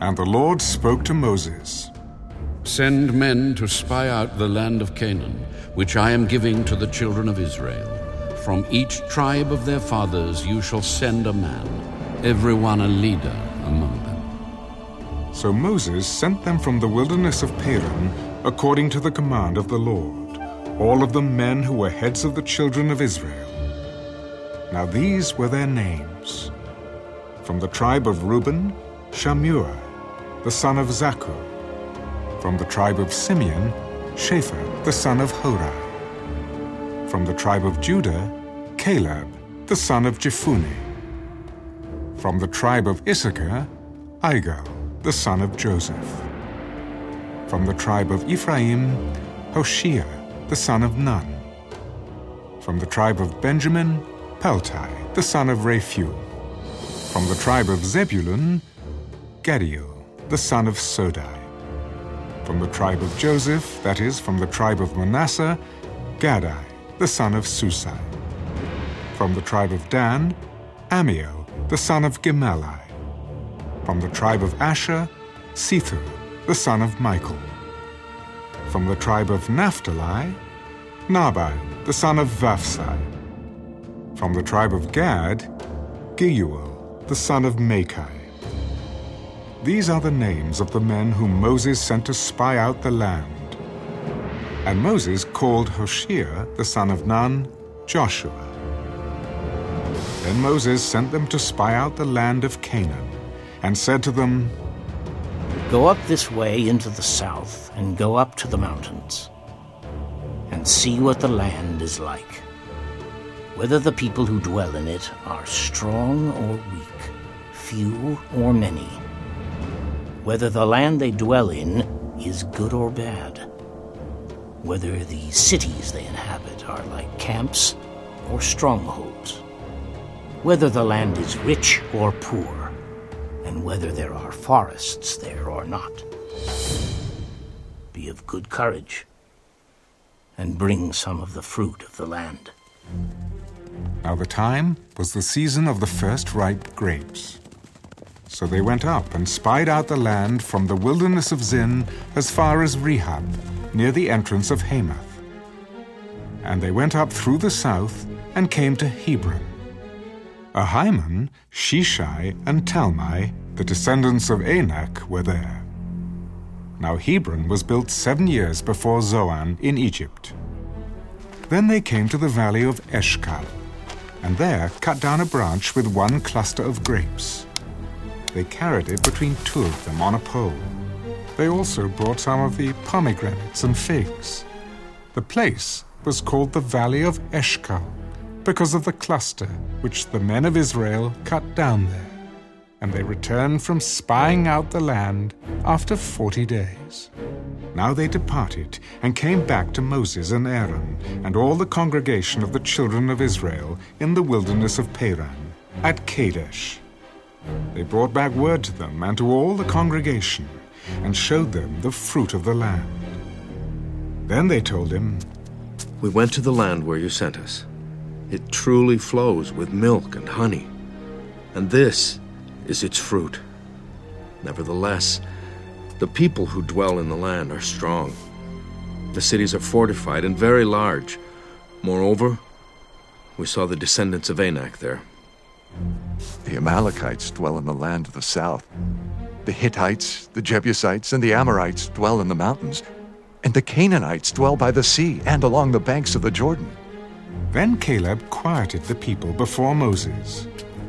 And the Lord spoke to Moses Send men to spy out the land of Canaan, which I am giving to the children of Israel. From each tribe of their fathers you shall send a man, everyone a leader among them. So Moses sent them from the wilderness of Paran according to the command of the Lord, all of them men who were heads of the children of Israel. Now these were their names. From the tribe of Reuben, Shammua, the son of Zaccur. From the tribe of Simeon, Shaphat, the son of Hori. From the tribe of Judah, Caleb, the son of Jephunneh. From the tribe of Issachar, Igal, the son of Joseph. From the tribe of Ephraim, Hoshea, the son of Nun. From the tribe of Benjamin, Palti, the son of Raphu. From the tribe of Zebulun, Gaddiel, the son of Sodi. From the tribe of Joseph, that is, from the tribe of Manasseh, Gaddi, the son of Susi. From the tribe of Dan, Ammiel, the son of Gemalli. From the tribe of Asher, Sethur, the son of Michael. From the tribe of Naphtali, Nahbi, the son of Vophsi. From the tribe of Gad, Geuel, the son of Machi. These are the names of the men whom Moses sent to spy out the land. And Moses called Hoshea, the son of Nun, Joshua. Then Moses sent them to spy out the land of Canaan, and said to them, Go up this way into the south, and go up to the mountains, and see what the land is like, whether the people who dwell in it are strong or weak, few or many, whether the land they dwell in is good or bad, whether the cities they inhabit are like camps or strongholds, whether the land is rich or poor, and whether there are forests there or not. Be of good courage, and bring some of the fruit of the land. Now the time was the season of the first ripe grapes. So they went up and spied out the land from the wilderness of Zin as far as Rehob, near the entrance of Hamath. And they went up through the south and came to Hebron. Ahiman, Sheshai, and Talmai, the descendants of Anak, were there. Now Hebron was built seven years before Zoan in Egypt. Then they came to the valley of Eshcol, and there cut down a branch with one cluster of grapes. They carried it between two of them on a pole. They also brought some of the pomegranates and figs. The place was called the Valley of Eshcol because of the cluster which the men of Israel cut down there. And they returned from spying out the land after forty days. Now they departed and came back to Moses and Aaron and all the congregation of the children of Israel in the wilderness of Paran at Kadesh. They brought back word to them and to all the congregation and showed them the fruit of the land. Then they told him, We went to the land where you sent us. It truly flows with milk and honey, and this is its fruit. Nevertheless, the people who dwell in the land are strong. The cities are fortified and very large. Moreover, we saw the descendants of Anak there. The Amalekites dwell in the land of the south. The Hittites, the Jebusites, and the Amorites dwell in the mountains. And the Canaanites dwell by the sea and along the banks of the Jordan. Then Caleb quieted the people before Moses.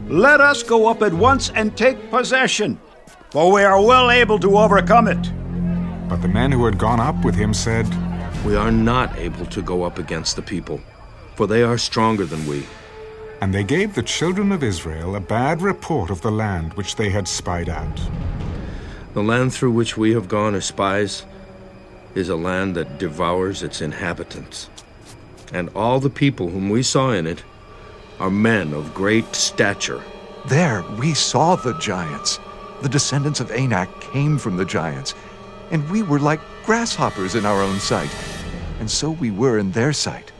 Let us go up at once and take possession, for we are well able to overcome it. But the men who had gone up with him said, We are not able to go up against the people, for they are stronger than we. And they gave the children of Israel a bad report of the land which they had spied out. The land through which we have gone as spies is a land that devours its inhabitants. And all the people whom we saw in it are men of great stature. There we saw the giants. The descendants of Anak came from the giants, and we were like grasshoppers in our own sight, and so we were in their sight.